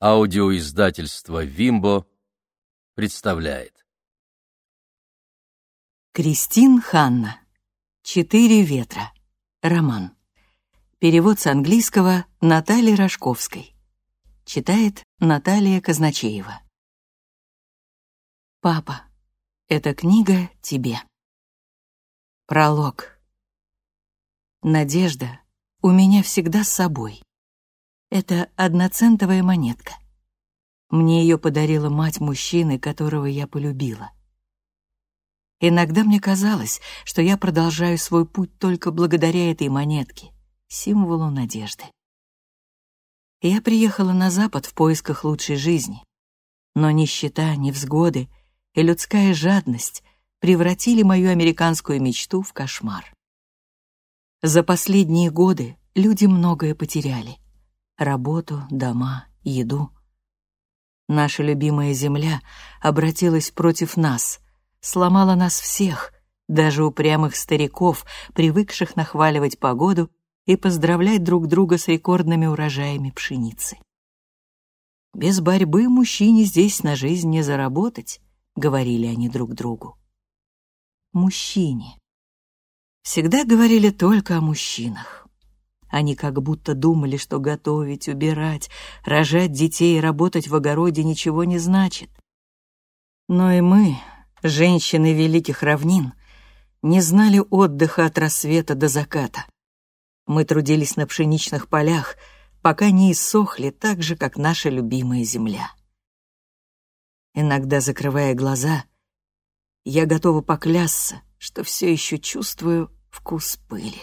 Аудиоиздательство «Вимбо» представляет. Кристин Ханна. «Четыре ветра». Роман. Перевод с английского Натальи Рожковской. Читает Наталья Казначеева. Папа, эта книга тебе. Пролог. Надежда у меня всегда с собой. Это одноцентовая монетка. Мне ее подарила мать мужчины, которого я полюбила. Иногда мне казалось, что я продолжаю свой путь только благодаря этой монетке, символу надежды. Я приехала на Запад в поисках лучшей жизни, но нищета, невзгоды и людская жадность превратили мою американскую мечту в кошмар. За последние годы люди многое потеряли — работу, дома, еду. Наша любимая земля обратилась против нас, сломала нас всех, даже упрямых стариков, привыкших нахваливать погоду и поздравлять друг друга с рекордными урожаями пшеницы. «Без борьбы мужчине здесь на жизнь не заработать», — говорили они друг другу. Мужчине. Всегда говорили только о мужчинах. Они как будто думали, что готовить, убирать, рожать детей и работать в огороде ничего не значит. Но и мы, женщины великих равнин, не знали отдыха от рассвета до заката. Мы трудились на пшеничных полях, пока не иссохли так же, как наша любимая земля. Иногда, закрывая глаза, я готова поклясться, что все еще чувствую вкус пыли.